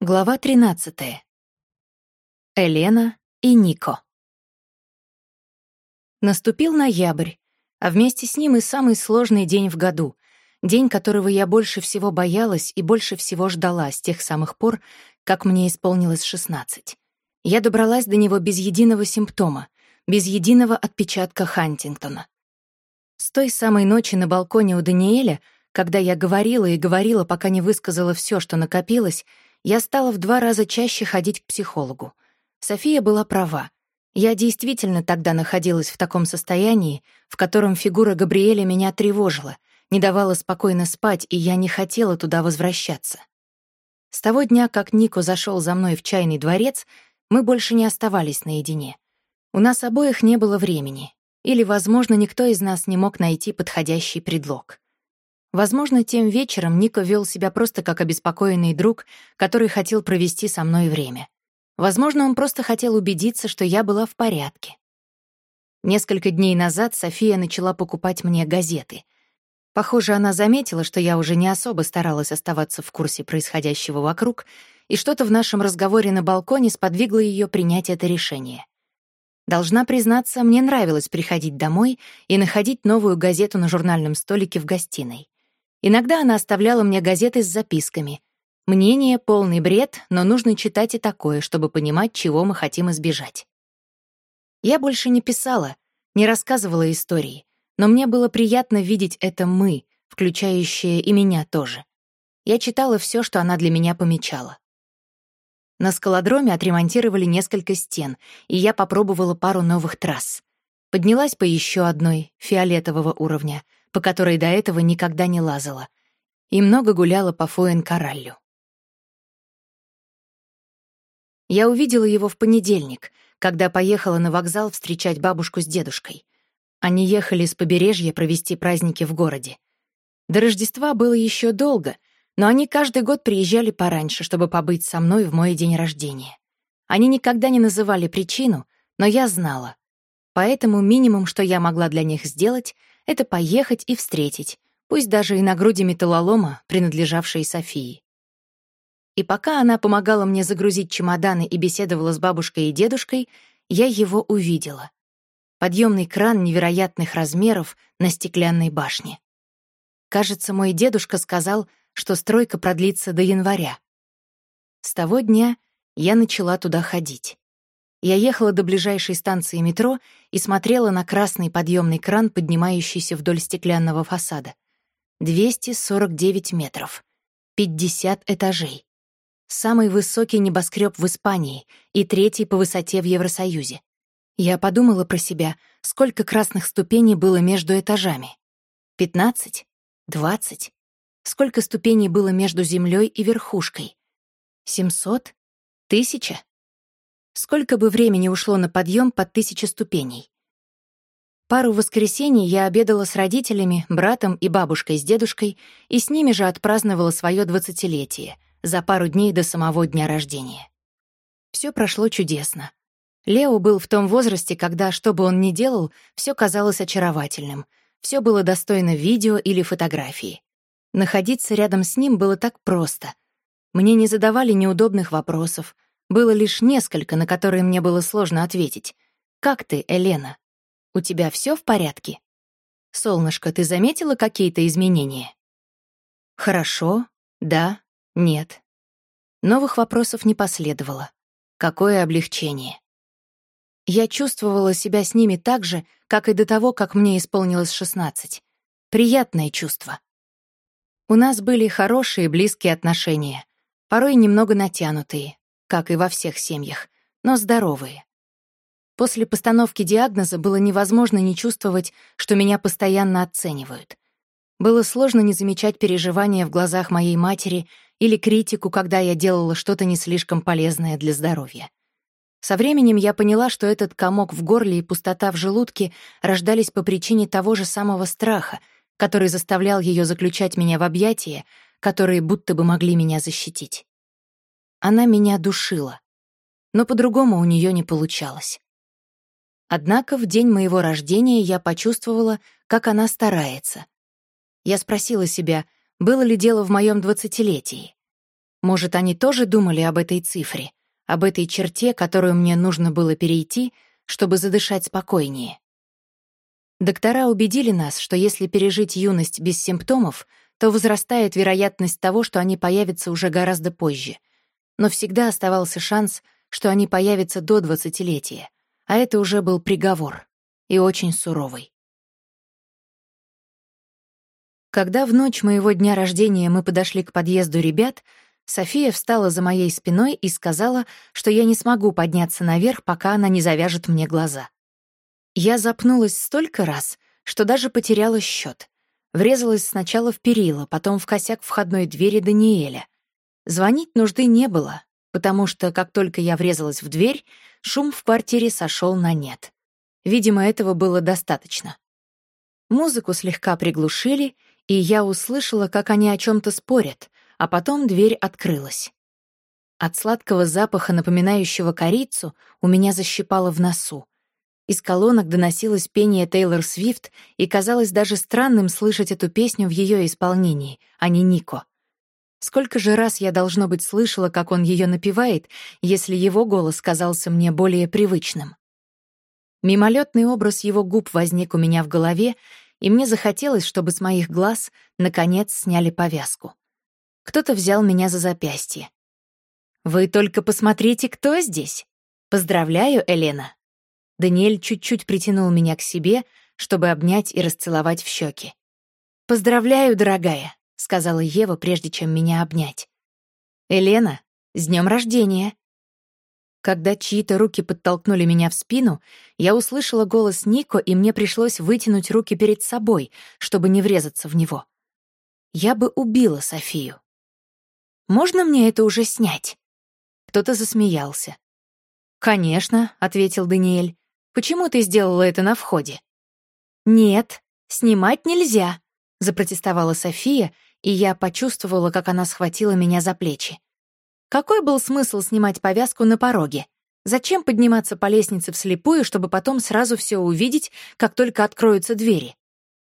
Глава 13. Элена и Нико. Наступил ноябрь, а вместе с ним и самый сложный день в году, день, которого я больше всего боялась и больше всего ждала с тех самых пор, как мне исполнилось 16. Я добралась до него без единого симптома, без единого отпечатка Хантингтона. С той самой ночи на балконе у Даниэля, когда я говорила и говорила, пока не высказала все, что накопилось, я стала в два раза чаще ходить к психологу. София была права. Я действительно тогда находилась в таком состоянии, в котором фигура Габриэля меня тревожила, не давала спокойно спать, и я не хотела туда возвращаться. С того дня, как Нико зашел за мной в чайный дворец, мы больше не оставались наедине. У нас обоих не было времени, или, возможно, никто из нас не мог найти подходящий предлог. Возможно, тем вечером Нико вел себя просто как обеспокоенный друг, который хотел провести со мной время. Возможно, он просто хотел убедиться, что я была в порядке. Несколько дней назад София начала покупать мне газеты. Похоже, она заметила, что я уже не особо старалась оставаться в курсе происходящего вокруг, и что-то в нашем разговоре на балконе сподвигло ее принять это решение. Должна признаться, мне нравилось приходить домой и находить новую газету на журнальном столике в гостиной. Иногда она оставляла мне газеты с записками. Мнение — полный бред, но нужно читать и такое, чтобы понимать, чего мы хотим избежать. Я больше не писала, не рассказывала истории, но мне было приятно видеть это «мы», включающее и меня тоже. Я читала все, что она для меня помечала. На скалодроме отремонтировали несколько стен, и я попробовала пару новых трасс. Поднялась по еще одной, фиолетового уровня — по которой до этого никогда не лазала, и много гуляла по Фуэн-Кораллю. Я увидела его в понедельник, когда поехала на вокзал встречать бабушку с дедушкой. Они ехали с побережья провести праздники в городе. До Рождества было еще долго, но они каждый год приезжали пораньше, чтобы побыть со мной в мой день рождения. Они никогда не называли причину, но я знала. Поэтому минимум, что я могла для них сделать, это поехать и встретить, пусть даже и на груди металлолома, принадлежавшей Софии. И пока она помогала мне загрузить чемоданы и беседовала с бабушкой и дедушкой, я его увидела. Подъемный кран невероятных размеров на стеклянной башне. Кажется, мой дедушка сказал, что стройка продлится до января. С того дня я начала туда ходить. Я ехала до ближайшей станции метро и смотрела на красный подъемный кран, поднимающийся вдоль стеклянного фасада. 249 метров. 50 этажей. Самый высокий небоскреб в Испании и третий по высоте в Евросоюзе. Я подумала про себя, сколько красных ступеней было между этажами. 15? 20? Сколько ступеней было между землей и верхушкой? 700? Тысяча? Сколько бы времени ушло на подъем под тысячи ступеней? Пару воскресений я обедала с родителями, братом и бабушкой с дедушкой, и с ними же отпраздновала свое двадцатилетие за пару дней до самого дня рождения. Все прошло чудесно. Лео был в том возрасте, когда, что бы он ни делал, все казалось очаровательным, все было достойно видео или фотографии. Находиться рядом с ним было так просто. Мне не задавали неудобных вопросов, было лишь несколько, на которые мне было сложно ответить. «Как ты, Елена? У тебя все в порядке? Солнышко, ты заметила какие-то изменения?» «Хорошо, да, нет». Новых вопросов не последовало. Какое облегчение. Я чувствовала себя с ними так же, как и до того, как мне исполнилось шестнадцать. Приятное чувство. У нас были хорошие близкие отношения, порой немного натянутые, как и во всех семьях, но здоровые. После постановки диагноза было невозможно не чувствовать, что меня постоянно оценивают. Было сложно не замечать переживания в глазах моей матери или критику, когда я делала что-то не слишком полезное для здоровья. Со временем я поняла, что этот комок в горле и пустота в желудке рождались по причине того же самого страха, который заставлял ее заключать меня в объятия, которые будто бы могли меня защитить. Она меня душила. Но по-другому у нее не получалось. Однако в день моего рождения я почувствовала, как она старается. Я спросила себя, было ли дело в моем двадцатилетии. Может, они тоже думали об этой цифре, об этой черте, которую мне нужно было перейти, чтобы задышать спокойнее. Доктора убедили нас, что если пережить юность без симптомов, то возрастает вероятность того, что они появятся уже гораздо позже. Но всегда оставался шанс, что они появятся до двадцатилетия, а это уже был приговор, и очень суровый. Когда в ночь моего дня рождения мы подошли к подъезду ребят, София встала за моей спиной и сказала, что я не смогу подняться наверх, пока она не завяжет мне глаза. Я запнулась столько раз, что даже потеряла счет. Врезалась сначала в перила, потом в косяк входной двери Даниэля. Звонить нужды не было, потому что, как только я врезалась в дверь, шум в квартире сошел на нет. Видимо, этого было достаточно. Музыку слегка приглушили, и я услышала, как они о чем то спорят, а потом дверь открылась. От сладкого запаха, напоминающего корицу, у меня защипало в носу. Из колонок доносилось пение Тейлор Свифт, и казалось даже странным слышать эту песню в ее исполнении, а не Нико. Сколько же раз я, должно быть, слышала, как он ее напевает, если его голос казался мне более привычным. Мимолетный образ его губ возник у меня в голове, и мне захотелось, чтобы с моих глаз, наконец, сняли повязку. Кто-то взял меня за запястье. «Вы только посмотрите, кто здесь! Поздравляю, Елена!» Даниэль чуть-чуть притянул меня к себе, чтобы обнять и расцеловать в щеки. «Поздравляю, дорогая», — сказала Ева, прежде чем меня обнять. «Елена, с днем рождения!» Когда чьи-то руки подтолкнули меня в спину, я услышала голос Нико, и мне пришлось вытянуть руки перед собой, чтобы не врезаться в него. Я бы убила Софию. Можно мне это уже снять?» Кто-то засмеялся. «Конечно», — ответил Даниэль. «Почему ты сделала это на входе?» «Нет, снимать нельзя», — запротестовала София, и я почувствовала, как она схватила меня за плечи. Какой был смысл снимать повязку на пороге? Зачем подниматься по лестнице вслепую, чтобы потом сразу все увидеть, как только откроются двери?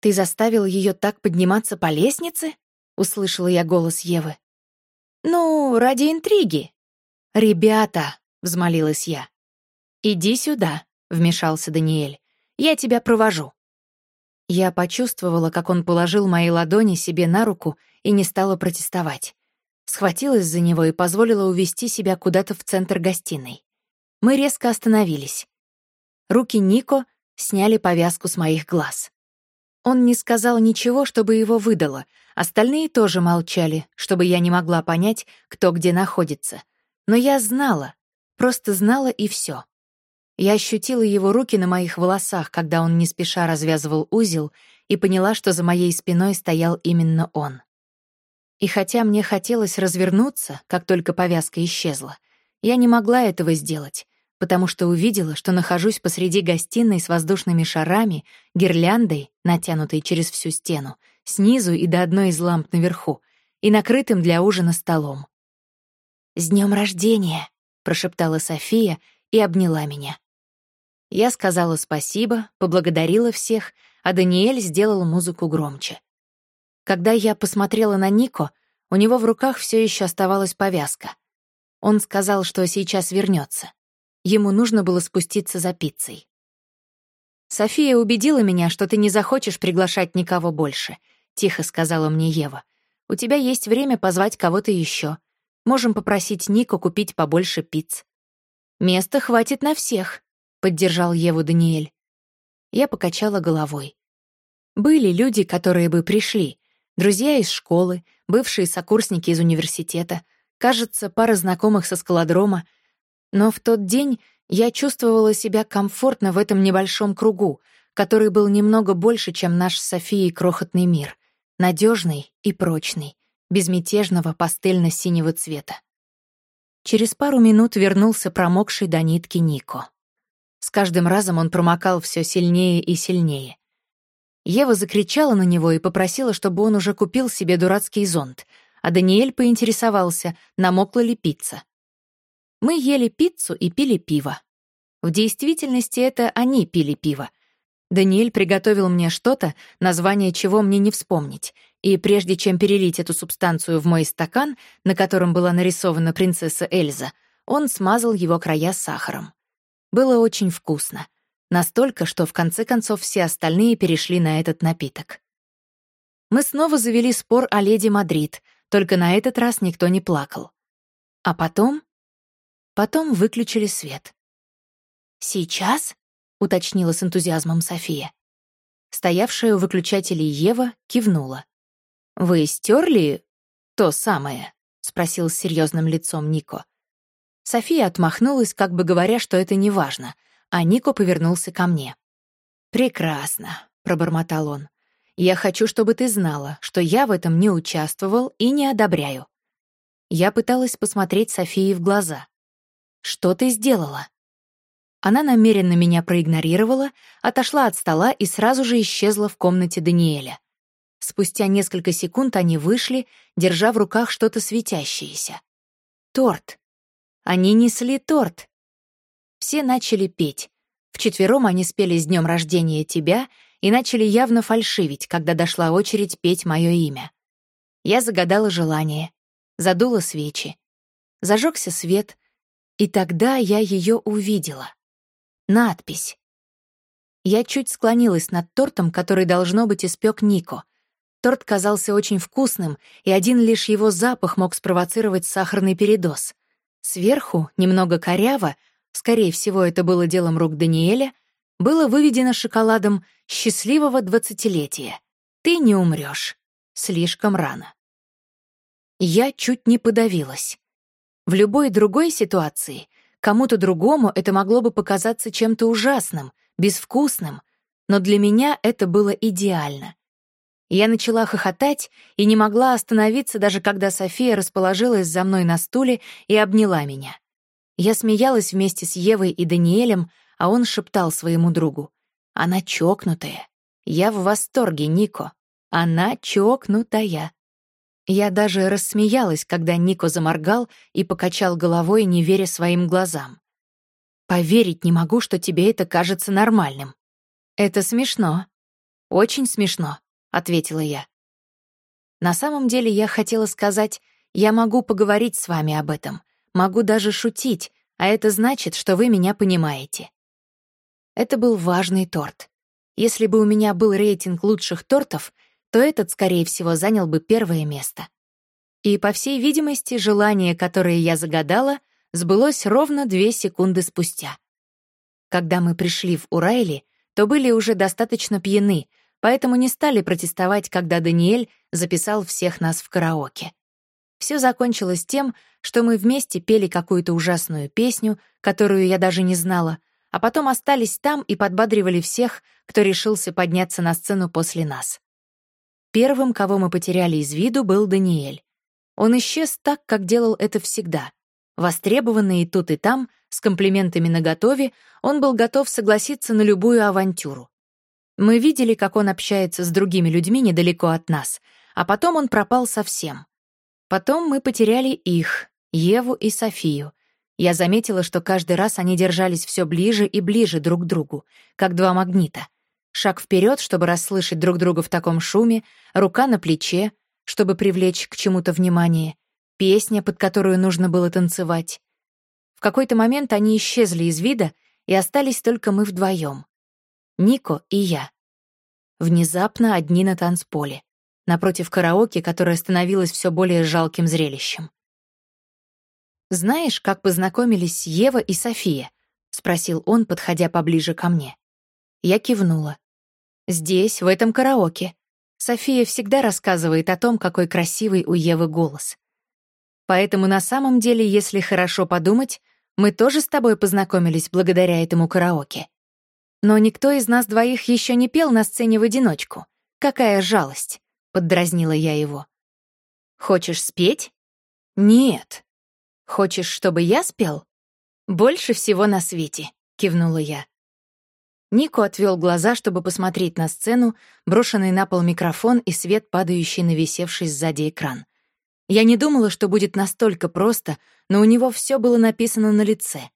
«Ты заставил ее так подниматься по лестнице?» — услышала я голос Евы. «Ну, ради интриги». «Ребята», — взмолилась я. «Иди сюда», — вмешался Даниэль. «Я тебя провожу». Я почувствовала, как он положил мои ладони себе на руку и не стала протестовать. Схватилась за него и позволила увести себя куда-то в центр гостиной. Мы резко остановились. Руки Нико сняли повязку с моих глаз. Он не сказал ничего, чтобы его выдало. Остальные тоже молчали, чтобы я не могла понять, кто где находится. Но я знала, просто знала и все. Я ощутила его руки на моих волосах, когда он не спеша развязывал узел, и поняла, что за моей спиной стоял именно он. И хотя мне хотелось развернуться, как только повязка исчезла, я не могла этого сделать, потому что увидела, что нахожусь посреди гостиной с воздушными шарами, гирляндой, натянутой через всю стену, снизу и до одной из ламп наверху, и накрытым для ужина столом. «С днем рождения!» — прошептала София и обняла меня. Я сказала спасибо, поблагодарила всех, а Даниэль сделал музыку громче. Когда я посмотрела на Нико, у него в руках все еще оставалась повязка. Он сказал, что сейчас вернется. Ему нужно было спуститься за пиццей. «София убедила меня, что ты не захочешь приглашать никого больше», — тихо сказала мне Ева. «У тебя есть время позвать кого-то еще. Можем попросить Нику купить побольше пиц». «Места хватит на всех», — поддержал Еву Даниэль. Я покачала головой. Были люди, которые бы пришли. Друзья из школы, бывшие сокурсники из университета, кажется, пара знакомых со скалодрома — но в тот день я чувствовала себя комфортно в этом небольшом кругу, который был немного больше, чем наш с Софией крохотный мир, надежный и прочный, безмятежного пастельно-синего цвета. Через пару минут вернулся промокший до нитки Нико. С каждым разом он промокал все сильнее и сильнее. Ева закричала на него и попросила, чтобы он уже купил себе дурацкий зонт, а Даниэль поинтересовался, намокла ли пицца. Мы ели пиццу и пили пиво. В действительности это они пили пиво. Даниэль приготовил мне что-то, название чего мне не вспомнить, и прежде чем перелить эту субстанцию в мой стакан, на котором была нарисована принцесса Эльза, он смазал его края сахаром. Было очень вкусно. Настолько, что в конце концов все остальные перешли на этот напиток. Мы снова завели спор о леди Мадрид, только на этот раз никто не плакал. А потом... Потом выключили свет. «Сейчас?» — уточнила с энтузиазмом София. Стоявшая у выключателей Ева кивнула. «Вы стерли то самое?» — спросил с серьезным лицом Нико. София отмахнулась, как бы говоря, что это не важно, а Нико повернулся ко мне. «Прекрасно», — пробормотал он. «Я хочу, чтобы ты знала, что я в этом не участвовал и не одобряю». Я пыталась посмотреть Софии в глаза. «Что ты сделала?» Она намеренно меня проигнорировала, отошла от стола и сразу же исчезла в комнате Даниэля. Спустя несколько секунд они вышли, держа в руках что-то светящееся. Торт. Они несли торт. Все начали петь. Вчетвером они спели «С днем рождения тебя» и начали явно фальшивить, когда дошла очередь петь мое имя. Я загадала желание, задула свечи. Зажегся свет, и тогда я ее увидела. Надпись. Я чуть склонилась над тортом, который, должно быть, испек Нико. Торт казался очень вкусным, и один лишь его запах мог спровоцировать сахарный передоз. Сверху, немного коряво, скорее всего, это было делом рук Даниэля, было выведено шоколадом «Счастливого двадцатилетия». Ты не умрешь. Слишком рано. Я чуть не подавилась. В любой другой ситуации кому-то другому это могло бы показаться чем-то ужасным, безвкусным, но для меня это было идеально. Я начала хохотать и не могла остановиться, даже когда София расположилась за мной на стуле и обняла меня. Я смеялась вместе с Евой и Даниэлем, а он шептал своему другу. «Она чокнутая. Я в восторге, Нико. Она чокнутая». Я даже рассмеялась, когда Нико заморгал и покачал головой, не веря своим глазам. «Поверить не могу, что тебе это кажется нормальным. Это смешно. Очень смешно. — ответила я. На самом деле я хотела сказать, я могу поговорить с вами об этом, могу даже шутить, а это значит, что вы меня понимаете. Это был важный торт. Если бы у меня был рейтинг лучших тортов, то этот, скорее всего, занял бы первое место. И, по всей видимости, желание, которое я загадала, сбылось ровно две секунды спустя. Когда мы пришли в Урайли, то были уже достаточно пьяны, поэтому не стали протестовать, когда Даниэль записал всех нас в караоке. Все закончилось тем, что мы вместе пели какую-то ужасную песню, которую я даже не знала, а потом остались там и подбадривали всех, кто решился подняться на сцену после нас. Первым, кого мы потеряли из виду, был Даниэль. Он исчез так, как делал это всегда. Востребованный и тут и там, с комплиментами наготове, он был готов согласиться на любую авантюру. Мы видели, как он общается с другими людьми недалеко от нас, а потом он пропал совсем. Потом мы потеряли их, Еву и Софию. Я заметила, что каждый раз они держались все ближе и ближе друг к другу, как два магнита. Шаг вперед, чтобы расслышать друг друга в таком шуме, рука на плече, чтобы привлечь к чему-то внимание, песня, под которую нужно было танцевать. В какой-то момент они исчезли из вида, и остались только мы вдвоем. Нико и я. Внезапно одни на танцполе, напротив караоке, которое становилось все более жалким зрелищем. «Знаешь, как познакомились Ева и София?» — спросил он, подходя поближе ко мне. Я кивнула. «Здесь, в этом караоке. София всегда рассказывает о том, какой красивый у Евы голос. Поэтому на самом деле, если хорошо подумать, мы тоже с тобой познакомились благодаря этому караоке. Но никто из нас двоих еще не пел на сцене в одиночку. Какая жалость, поддразнила я его. Хочешь спеть? Нет. Хочешь, чтобы я спел? Больше всего на свете, кивнула я. Нико отвел глаза, чтобы посмотреть на сцену, брошенный на пол микрофон и свет, падающий на висевший сзади экран. Я не думала, что будет настолько просто, но у него все было написано на лице.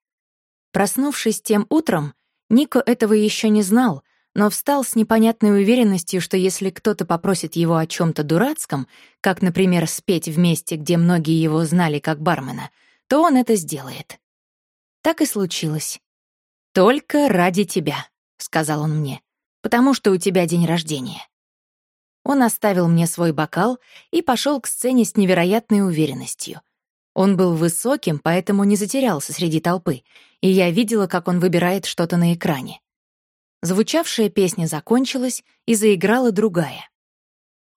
Проснувшись тем утром, Нико этого еще не знал, но встал с непонятной уверенностью, что если кто-то попросит его о чем то дурацком, как, например, спеть в месте, где многие его знали как бармена, то он это сделает. Так и случилось. «Только ради тебя», — сказал он мне, «потому что у тебя день рождения». Он оставил мне свой бокал и пошел к сцене с невероятной уверенностью. Он был высоким, поэтому не затерялся среди толпы, и я видела, как он выбирает что-то на экране. Звучавшая песня закончилась, и заиграла другая.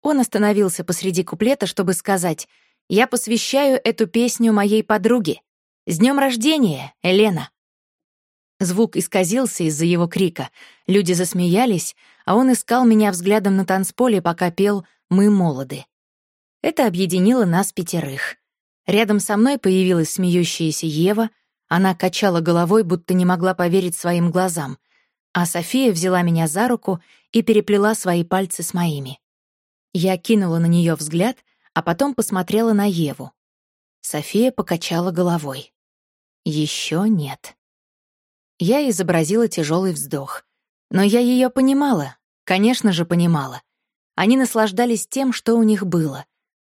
Он остановился посреди куплета, чтобы сказать «Я посвящаю эту песню моей подруге. С днем рождения, Елена!» Звук исказился из-за его крика. Люди засмеялись, а он искал меня взглядом на танцполе, пока пел «Мы молоды». Это объединило нас пятерых. Рядом со мной появилась смеющаяся Ева. Она качала головой, будто не могла поверить своим глазам. А София взяла меня за руку и переплела свои пальцы с моими. Я кинула на нее взгляд, а потом посмотрела на Еву. София покачала головой. Еще нет. Я изобразила тяжелый вздох. Но я ее понимала, конечно же, понимала. Они наслаждались тем, что у них было.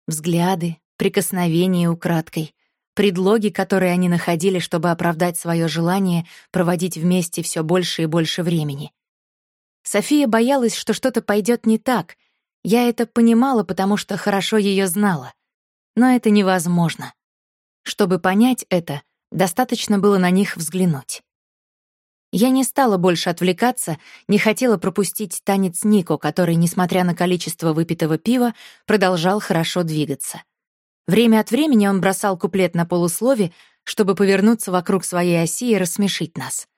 Взгляды, прикосновения украдкой, предлоги, которые они находили, чтобы оправдать свое желание проводить вместе все больше и больше времени. София боялась, что что-то пойдет не так. Я это понимала, потому что хорошо ее знала. Но это невозможно. Чтобы понять это, достаточно было на них взглянуть. Я не стала больше отвлекаться, не хотела пропустить танец Нико, который, несмотря на количество выпитого пива, продолжал хорошо двигаться. Время от времени он бросал куплет на полуслове, чтобы повернуться вокруг своей оси и рассмешить нас.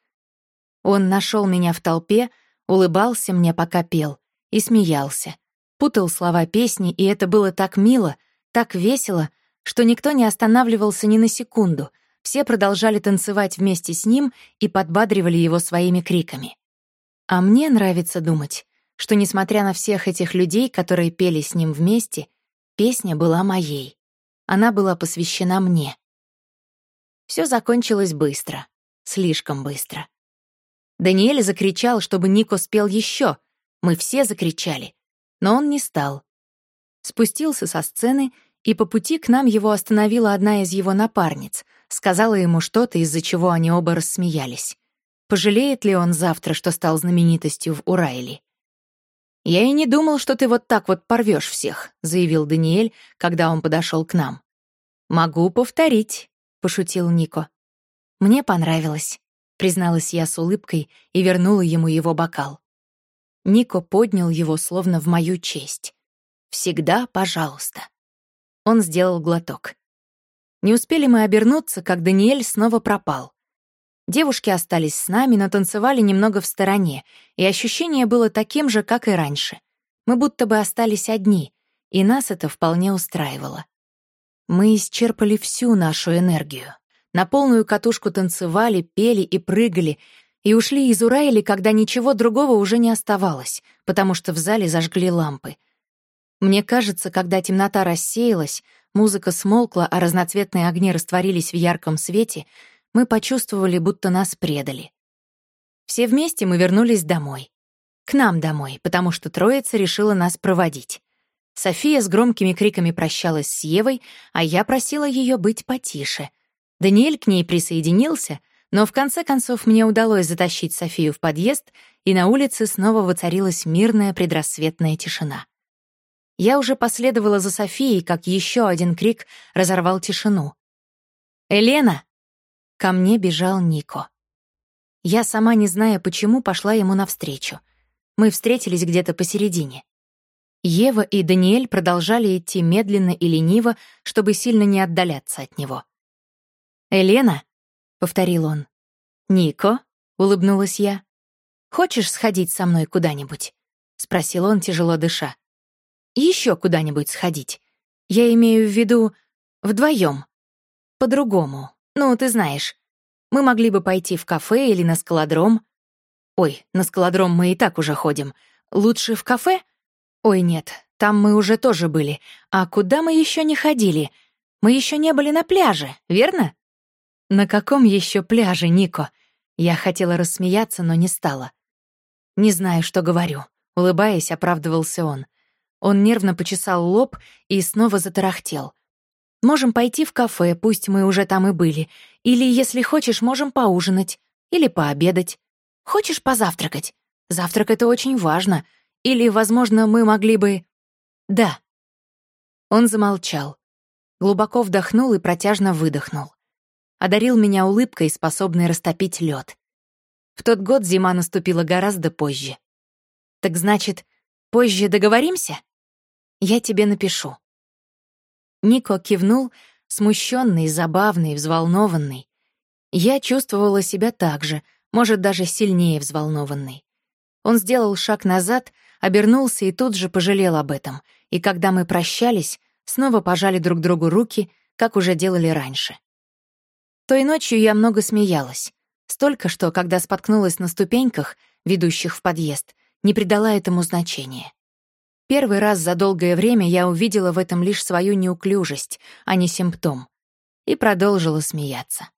Он нашел меня в толпе, улыбался мне, пока пел, и смеялся. Путал слова песни, и это было так мило, так весело, что никто не останавливался ни на секунду — все продолжали танцевать вместе с ним и подбадривали его своими криками. А мне нравится думать, что, несмотря на всех этих людей, которые пели с ним вместе, песня была моей. Она была посвящена мне. Все закончилось быстро, слишком быстро. Даниэль закричал, чтобы Нико спел еще. Мы все закричали, но он не стал. Спустился со сцены, и по пути к нам его остановила одна из его напарниц, сказала ему что-то, из-за чего они оба рассмеялись. Пожалеет ли он завтра, что стал знаменитостью в Урайле? «Я и не думал, что ты вот так вот порвешь всех», — заявил Даниэль, когда он подошел к нам. «Могу повторить», — пошутил Нико. «Мне понравилось», — призналась я с улыбкой и вернула ему его бокал. Нико поднял его словно в мою честь. «Всегда пожалуйста». Он сделал глоток. Не успели мы обернуться, как Даниэль снова пропал. Девушки остались с нами, но танцевали немного в стороне, и ощущение было таким же, как и раньше. Мы будто бы остались одни, и нас это вполне устраивало. Мы исчерпали всю нашу энергию. На полную катушку танцевали, пели и прыгали, и ушли из Урайли, когда ничего другого уже не оставалось, потому что в зале зажгли лампы. Мне кажется, когда темнота рассеялась, Музыка смолкла, а разноцветные огни растворились в ярком свете, мы почувствовали, будто нас предали. Все вместе мы вернулись домой. К нам домой, потому что троица решила нас проводить. София с громкими криками прощалась с Евой, а я просила ее быть потише. Даниэль к ней присоединился, но в конце концов мне удалось затащить Софию в подъезд, и на улице снова воцарилась мирная предрассветная тишина. Я уже последовала за Софией, как еще один крик разорвал тишину. «Елена!» Ко мне бежал Нико. Я сама не зная почему пошла ему навстречу. Мы встретились где-то посередине. Ева и Даниэль продолжали идти медленно и лениво, чтобы сильно не отдаляться от него. «Елена?» — повторил он. «Нико?» — улыбнулась я. «Хочешь сходить со мной куда-нибудь?» — спросил он, тяжело дыша еще куда-нибудь сходить. Я имею в виду вдвоем. По-другому. Ну, ты знаешь. Мы могли бы пойти в кафе или на скалодром. Ой, на скалодром мы и так уже ходим. Лучше в кафе? Ой, нет, там мы уже тоже были. А куда мы еще не ходили? Мы еще не были на пляже, верно? На каком еще пляже, Нико? Я хотела рассмеяться, но не стала. «Не знаю, что говорю», — улыбаясь, оправдывался он. Он нервно почесал лоб и снова затарахтел. «Можем пойти в кафе, пусть мы уже там и были. Или, если хочешь, можем поужинать. Или пообедать. Хочешь позавтракать? Завтрак — это очень важно. Или, возможно, мы могли бы...» «Да». Он замолчал. Глубоко вдохнул и протяжно выдохнул. Одарил меня улыбкой, способной растопить лед. В тот год зима наступила гораздо позже. «Так значит, позже договоримся?» Я тебе напишу». Нико кивнул, смущенный, забавный, взволнованный. Я чувствовала себя так же, может, даже сильнее взволнованной. Он сделал шаг назад, обернулся и тут же пожалел об этом, и когда мы прощались, снова пожали друг другу руки, как уже делали раньше. Той ночью я много смеялась. Столько, что, когда споткнулась на ступеньках, ведущих в подъезд, не придала этому значения. Первый раз за долгое время я увидела в этом лишь свою неуклюжесть, а не симптом. И продолжила смеяться.